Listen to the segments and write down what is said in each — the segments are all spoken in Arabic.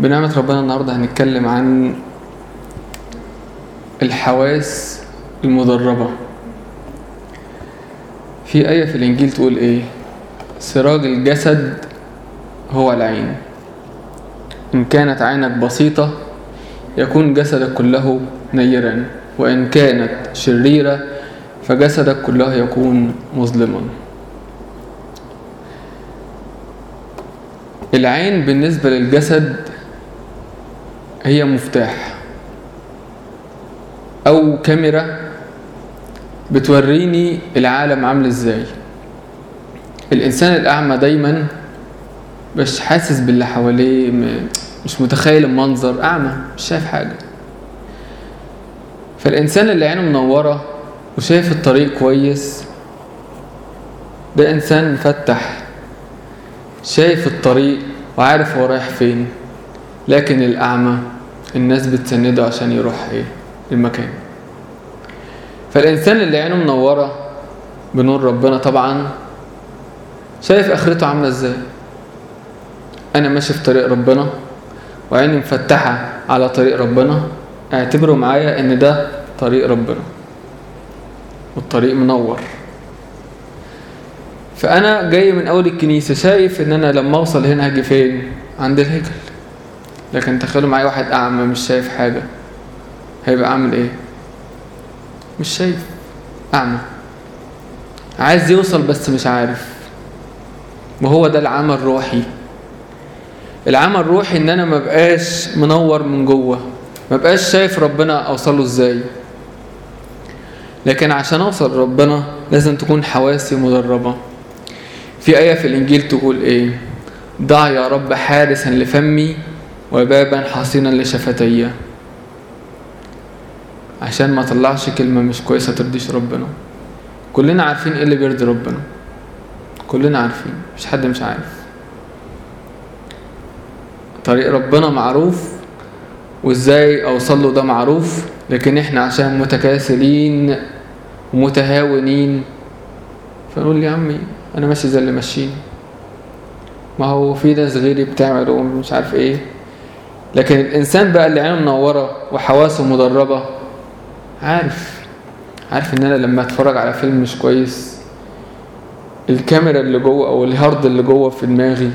بنعمة ربنا النهاردة هنتكلم عن الحواس المدربة. في آية في الإنجيل تقول إيه؟ سراج الجسد هو العين. إن كانت عينك بسيطة يكون جسدك كله نيرا. وإن كانت شريرة فجسدك كله يكون مظلما. العين بالنسبة للجسد هي مفتاح. أو كاميرا بتوريني العالم عامل إزاي. الإنسان الأعمى دايما مش حاسس باللي حواليه مش متخيل المنظر أعمى مش شايف حاجة. فالإنسان اللي عينه منورة وشايف الطريق كويس ده إنسان مفتح شايف الطريق وعارف هو رايح فين. لكن الأعمى الناس بتسنده عشان يروح إيه؟ المكان. فالإنسان اللي عينه منورة بنور ربنا طبعا شايف آخرته عاملة إزاي؟ أنا ماشي في طريق ربنا وعيني مفتحة على طريق ربنا اعتبروا معايا إن ده طريق ربنا والطريق منور. فأنا جاي من أول الكنيسة شايف إن أنا لما أوصل هنا هاجي فين؟ عند الهيكل. لكن تخيلوا معايا واحد أعمى مش شايف حاجة هيبقى عامل إيه؟ مش شايف أعمى. عايز يوصل بس مش عارف. وهو ده العمى الروحي. العمى الروحي إن أنا ما بقاش منور من جوه ما بقاش شايف ربنا اوصله إزاي. لكن عشان أوصل ربنا لازم تكون حواسي مدربة. في آية في الإنجيل تقول إيه؟ ضع يا رب حارسا لفمي وبابا حصينا لشفتي عشان ما طلعش كلمة مش كويسة ترضيش ربنا. كلنا عارفين إيه اللي بيرضي ربنا. كلنا عارفين مش حد مش عارف. طريق ربنا معروف وإزاي أوصل له ده معروف؟ لكن إحنا عشان متكاسلين ومتهاونين فنقول يا عمي أنا ماشي زي اللي ماشيين. ما هو في ناس غيري بتعمل ومش عارف إيه. لكن الإنسان بقى اللي عينه منورة وحواسه مدربة عارف عارف إن أنا لما أتفرج على فيلم مش كويس الكاميرا اللي جوه أو ال hard اللي جوه في دماغي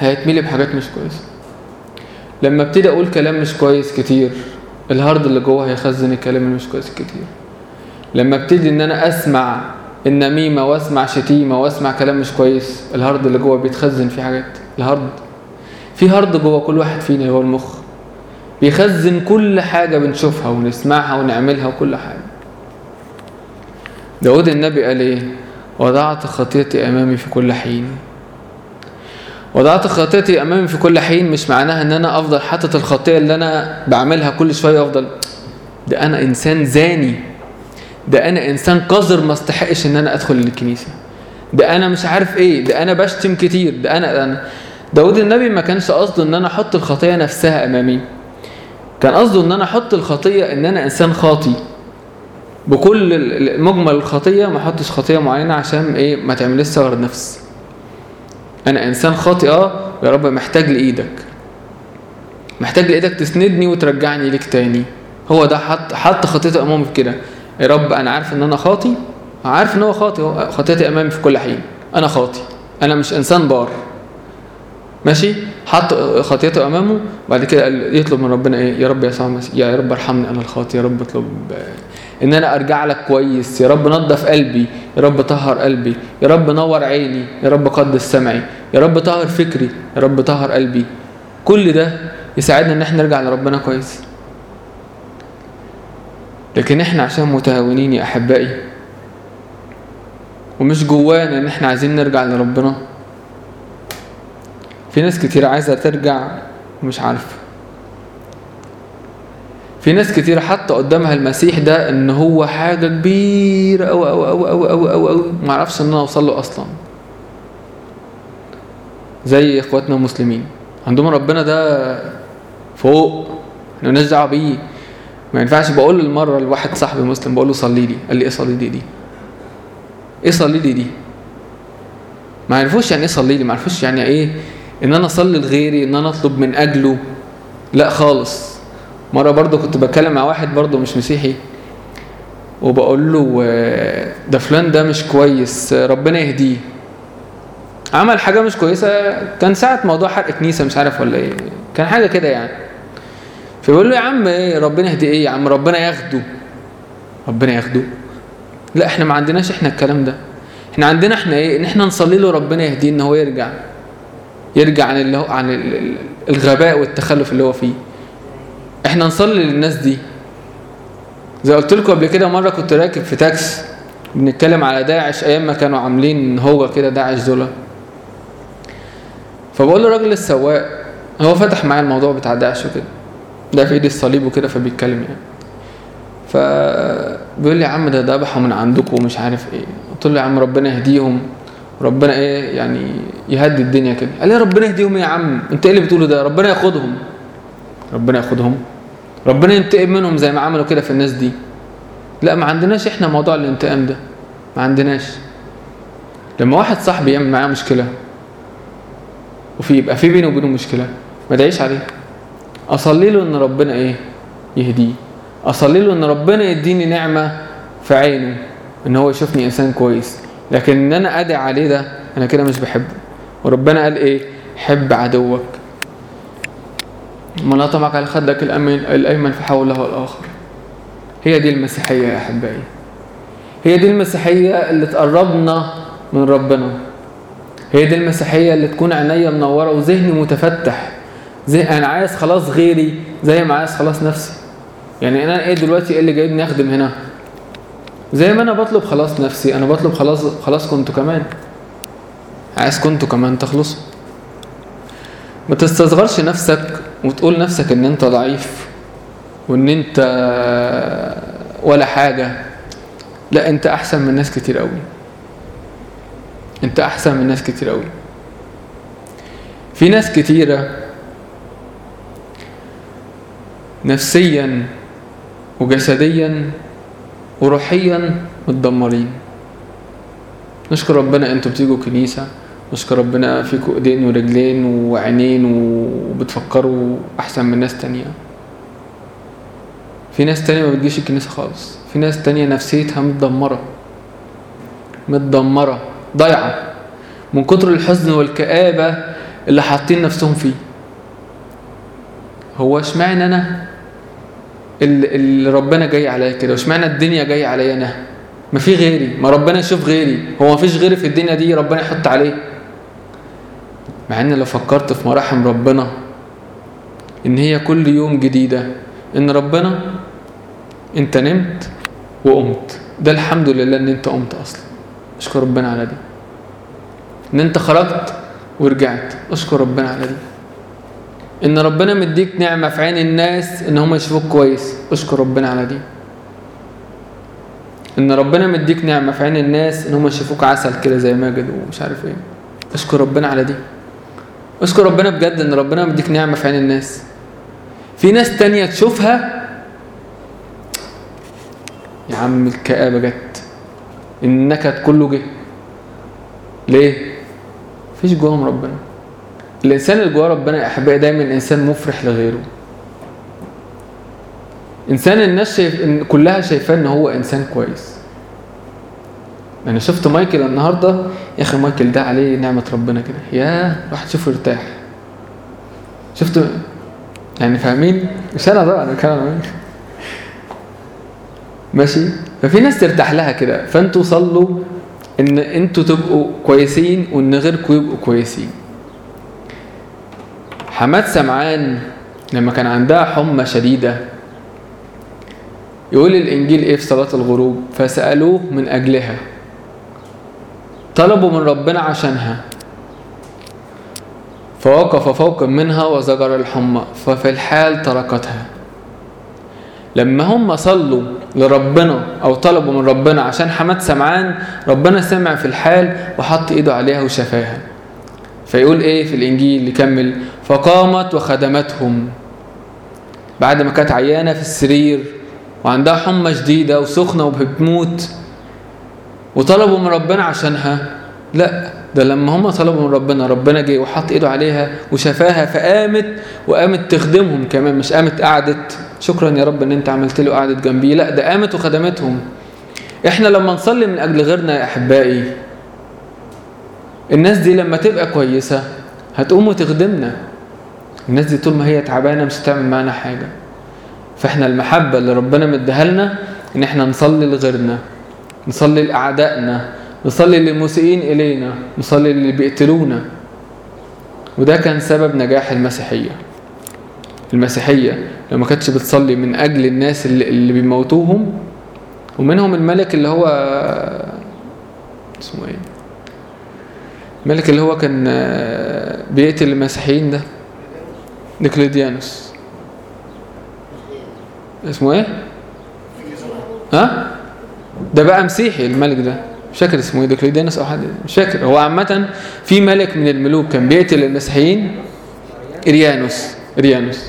هيتملي بحاجات مش كويسة. لما أبتدي أقول كلام مش كويس كتير ال hard اللي جوه هيخزن الكلام اللي مش كويس كتير. لما أبتدي إن أنا أسمع النميمة وأسمع شتيمة وأسمع كلام مش كويس ال hard اللي جوه بيتخزن فيه حاجات ال hard في hard جوه كل واحد فينا هو المخ. بيخزن كل حاجة بنشوفها ونسمعها ونعملها وكل حاجة. داود النبي قال إيه؟ وضعت خطيتي أمامي في كل حين. وضعت خطيتي أمامي في كل حين مش معناها إن أنا أفضل حاطط الخطية اللي أنا بعملها كل شوية أفضل. ده أنا إنسان زاني. ده أنا إنسان قذر ما استحقش إن أنا أدخل الكنيسة. ده أنا مش عارف إيه. ده أنا بشتم كتير. ده أنا أنا داود النبي ما كانش قصده إن أنا أحط الخطية نفسها أمامي. كان قصده إن أنا أحط الخطية إن أنا إنسان خاطي. بكل مجمل الخطية ما أحطش خطية معينة عشان إيه؟ ما تعمليش صغر نفس. أنا إنسان خاطئ آه يا رب محتاج لإيدك. محتاج لإيدك تسندني وترجعني ليك تاني. هو ده حط حط خطيته أمامي في كده. يا رب أنا عارف إن أنا خاطي. عارف إن هو خاطي. هو خطيتي أمامي في كل حين. أنا خاطي. أنا مش إنسان بار. ماشي؟ حط خطيته أمامه بعد كده يطلب من ربنا إيه؟ يا رب يا سامي يا رب ارحمني أنا الخاطي يا رب اطلب إن أنا أرجع لك كويس يا رب نظف قلبي يا رب طهر قلبي يا رب نور عيني يا رب قدس سمعي يا رب طهر فكري يا رب طهر قلبي. كل ده يساعدنا إن إحنا نرجع لربنا كويس. لكن إحنا عشان متهاونين يا أحبائي ومش جوانا إن إحنا عايزين نرجع لربنا في ناس كتير عايزة ترجع ومش عارفة. في ناس كتير حتى قدامها المسيح ده إن هو حاجة كبيرة أو أو أو أو أو أو أو معرفش إن أنا أوصل له أصلا. زي إخواتنا المسلمين. عندهم ربنا ده فوق. إحنا مالناش دعوة بيه. ما ينفعش. بقول للمره لواحد صاحبي مسلم بقول له صلي لي. قال لي إيه صلي لي دي. إيه صلي لي دي؟ ما عرفوش يعني إيه صلي لي. ما عرفوش يعني إيه إن أنا أصلي لغيري إن أنا أطلب من أجله. لا خالص. مرة برضو كنت بتكلم مع واحد برضو مش مسيحي وبقول له آه، ده فلان ده مش كويس ربنا يهديه. عمل حاجة مش كويسة. كان ساعة موضوع حرق كنيسة مش عارف ولا إيه. كان حاجة كده يعني. فيقول له يا عم إيه ربنا يهدي إيه؟ يا عم ربنا ياخده. ربنا ياخده. لا إحنا ما عندناش إحنا الكلام ده. إحنا عندنا إحنا إيه؟ إن إحنا نصلي له ربنا يهديه إن هو يرجع. يرجع عن اللي هو عن ال- ال- الغباء والتخلف اللي هو فيه. إحنا نصلي للناس دي. زي قلت لكم قبل كده مرة كنت راكب في تاكس بنتكلم على داعش أيام ما كانوا عاملين هو كده داعش دول. فبقول له راجل السواق هو فتح معايا الموضوع بتاع داعش وكده. ده في ايدي الصليب وكده فبيتكلم يعني. فبيقول لي يا عم ده ذبحوا من عندكم ومش عارف إيه. قلت له يا عم ربنا يهديهم. ربنا إيه يعني يهدي الدنيا كده. قال لي ربنا يهديهم يا عم. انت إيه اللي بتقوله ده؟ ربنا ياخدهم. ربنا ياخدهم. ربنا ينتقم منهم زي ما عملوا كده في الناس دي. لا ما عندناش إحنا موضوع الانتقام ده. ما عندناش. لما واحد صاحبي يعمل معاه مشكلة وفي يبقى في بينه وبينه مشكلة ما ادعيش عليه. أصلي له إن ربنا إيه؟ يهديه. أصلي له إن ربنا يديني نعمة في عينه إن هو يشوفني إنسان كويس. لكن إن أنا أدعي عليه ده أنا كده مش بحبه. وربنا قال إيه؟ حب عدوك. من طمعك على خدك الأيمن فحول له الآخر. هي دي المسيحية يا أحبائي. هي دي المسيحية اللي تقربنا من ربنا. هي دي المسيحية اللي تكون عينيا منورة وذهني متفتح. زي أنا عايز خلاص غيري زي ما عايز خلاص نفسي. يعني أنا إيه دلوقتي إيه اللي جايبني أخدم هنا؟ زي ما أنا بطلب خلاص نفسي أنا بطلب خلاص خلاص كنتوا كمان. عايز كنتوا كمان تخلصوا. ما تستصغرش نفسك وتقول نفسك إن أنت ضعيف وإن أنت ولا حاجة. لا أنت أحسن من ناس كتير قوي أنت أحسن من ناس كتير قوي في ناس كتيرة نفسيا وجسديا وروحيا متدمرين. نشكر ربنا أنتوا بتيجوا كنيسة. نشكر ربنا فيكوا إيدين ورجلين وعينين وبتفكروا أحسن من ناس تانية. في ناس تانية ما بتجيش الكنيسة خالص. في ناس تانية نفسيتها متدمرة. متدمرة. ضايعة. من كتر الحزن والكآبة اللي حاطين نفسهم فيه. هو اشمعنى أنا اللي ربنا جاي عليا كده واشمعنى الدنيا جاية عليا أنا؟ ما في غيري ما ربنا يشوف غيري هو ما فيش غيري في الدنيا دي ربنا يحط عليه. مع إن لو فكرت في مراحم ربنا إن هي كل يوم جديدة إن ربنا أنت نمت وقمت. ده الحمد لله إن أنت قمت أصلا. أشكر ربنا على دي. إن أنت خرجت ورجعت أشكر ربنا على دي. إن ربنا مديك نعمة في عين الناس إن هم يشوفوك كويس. اشكر ربنا على دي. إن ربنا مديك نعمة في عين الناس إن هم يشوفوك عسل كده زي ماجد ومش عارف إيه. اشكر ربنا على دي. اشكر ربنا بجد إن ربنا مديك نعمة في عين الناس. في ناس تانية تشوفها يا عم الكآبة جت. النكد كله جه. ليه؟ مفيش جواهم ربنا. الإنسان اللي جواه ربنا يا أحبائي دايما إنسان مفرح لغيره. إنسان الناس شايف إن كلها شايفاه إن هو إنسان كويس. أنا شفت مايكل النهاردة يا أخي مايكل ده عليه نعمة ربنا كده. يا راح تشوفه يرتاح. شفت؟ يعني فاهمين؟ مش أنا بقى أنا كلام ماشي؟ ففي ناس ترتاح لها كده. فأنتوا صلوا إن أنتوا تبقوا كويسين وإن غيركم يبقوا كويسين. حماد سمعان لما كان عندها حمى شديدة يقول الإنجيل إيه في صلاة الغروب؟ فسألوه من أجلها. طلبوا من ربنا عشانها. فوقف فوق منها وزجر الحمى ففي الحال تركتها. لما هم صلوا لربنا أو طلبوا من ربنا عشان حماد سمعان ربنا سمع في الحال وحط إيده عليها وشفاها. فيقول إيه في الإنجيل؟ يكمل. فقامت وخدمتهم. بعد ما كانت عيانة في السرير وعندها حمى شديدة وسخنة وبتموت وطلبوا من ربنا عشانها لا ده لما هم طلبوا من ربنا ربنا جه وحط إيده عليها وشفاها فقامت وقامت تخدمهم كمان مش قامت قعدت. شكرا يا رب إن أنت عملت له قعدت جنبي لا ده قامت وخدمتهم. إحنا لما نصلي من أجل غيرنا يا أحبائي الناس دي لما تبقى كويسة هتقوم وتخدمنا. الناس دي طول ما هي تعبانة مش هتعمل معانا حاجة. فاحنا المحبة اللي ربنا مديها لنا إن إحنا نصلي لغيرنا نصلي لأعدائنا نصلي للمسيئين إلينا نصلي للي بيقتلونا. وده كان سبب نجاح المسيحية. المسيحية لما كانتش بتصلي من أجل الناس اللي, اللي بيموتوهم ومنهم الملك اللي هو اسمه إيه؟ الملك اللي هو كان بيقتل المسيحيين ده. ديكليديانوس اسمه إيه؟ ها؟ ده بقى مسيحي الملك ده. مش فاكر اسمه إيه ديكليديانوس أو حد. مش فاكر. هو عامة في ملك من الملوك كان بيقتل المسيحيين. إريانوس. إريانوس.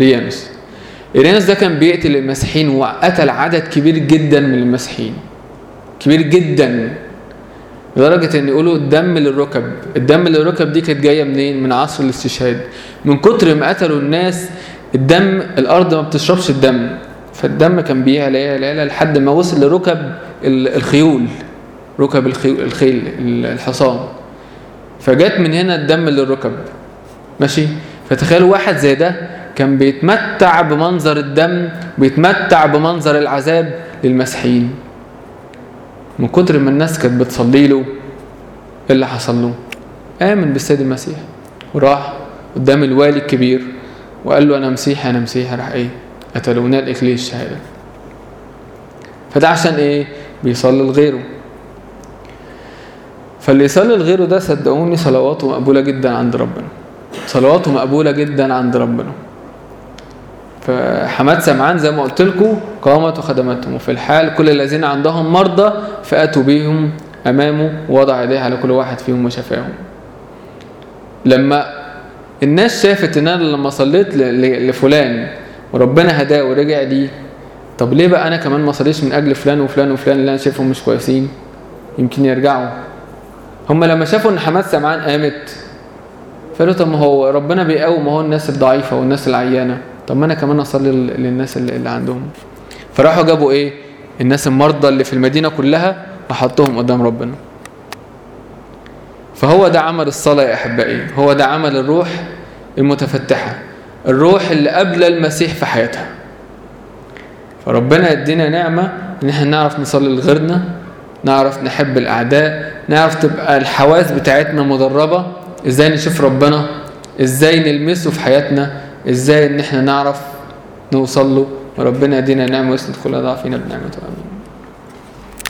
إريانوس. إريانوس ده كان بيقتل المسيحيين وقتل عدد كبير جدا من المسيحيين. كبير جدا. لدرجة إن يقولوا الدم للركب. الدم للركب دي كانت جاية منين؟ من عصر الاستشهاد. من كتر ما قتلوا الناس الدم الأرض ما بتشربش الدم. فالدم كان بيعلى يعلى لحد ما وصل لركب الخيول. ركب الخيل الحصان. فجت من هنا الدم للركب. ماشي؟ فتخيلوا واحد زي ده كان بيتمتع بمنظر الدم بيتمتع بمنظر العذاب للمسيحيين. من كتر ما الناس كانت بتصلي له إيه اللي حصل له؟ آمن بالسيد المسيح. وراح قدام الوالي الكبير وقال له أنا مسيحي أنا مسيحي. راح إيه؟ قتلوا نال إكليل الشهادة. فده عشان إيه؟ بيصلي لغيره. فاللي يصلي لغيره ده صدقوني صلواته مقبولة جدا عند ربنا. صلواته مقبولة جدا عند ربنا. فحماد سمعان زي ما قلت لكم قامت وخدمتهم. وفي الحال كل الذين عندهم مرضى فأتوا بهم أمامه ووضع يديه على كل واحد فيهم وشفاهم. لما الناس شافت إن أنا لما صليت لفلان وربنا هداه ورجع لي طب ليه بقى أنا كمان ما صليش من أجل فلان وفلان وفلان اللي أنا شايفهم مش كويسين؟ يمكن يرجعوا. هم لما شافوا إن حماد سمعان قامت فقالوا طب ما هو ربنا بيقوم هو الناس الضعيفة والناس العيانة. طب ما أنا كمان أصلي للناس اللي, عندهم. فراحوا جابوا إيه؟ الناس المرضى اللي في المدينة كلها وحطوهم قدام ربنا. فهو ده عمل الصلاة يا أحبائي. هو ده عمل الروح المتفتحة. الروح اللي قبل المسيح في حياتها. فربنا يدينا نعمة إن إحنا نعرف نصلي لغيرنا نعرف نحب الأعداء نعرف تبقى الحواس بتاعتنا مدربة. إزاي نشوف ربنا؟ إزاي نلمسه في حياتنا؟ إزاي إن إحنا نعرف نوصل له؟ وربنا يدينا نعمة ويسند كل ضعفنا بنعمته امين